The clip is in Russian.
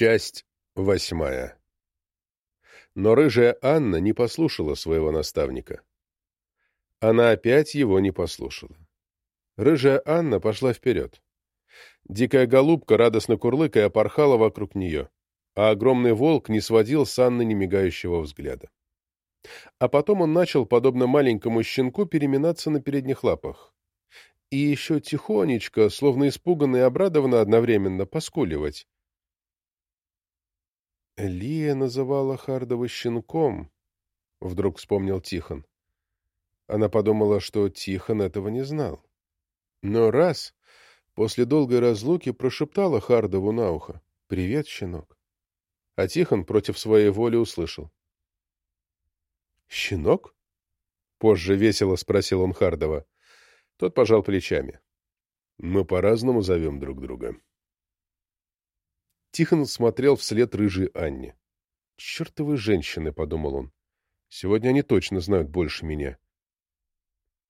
Часть восьмая. Но рыжая Анна не послушала своего наставника. Она опять его не послушала. Рыжая Анна пошла вперед. Дикая голубка, радостно курлыкая, порхала вокруг нее, а огромный волк не сводил с Анны немигающего взгляда. А потом он начал, подобно маленькому щенку, переминаться на передних лапах. И еще тихонечко, словно испуганно и обрадованно одновременно, поскуливать. Лия называла Хардова щенком, — вдруг вспомнил Тихон. Она подумала, что Тихон этого не знал. Но раз, после долгой разлуки, прошептала Хардову на ухо. «Привет, щенок». А Тихон против своей воли услышал. «Щенок?» — позже весело спросил он Хардова. Тот пожал плечами. «Мы по-разному зовем друг друга». Тихон смотрел вслед рыжей Анне. «Чертовы женщины», — подумал он. «Сегодня они точно знают больше меня.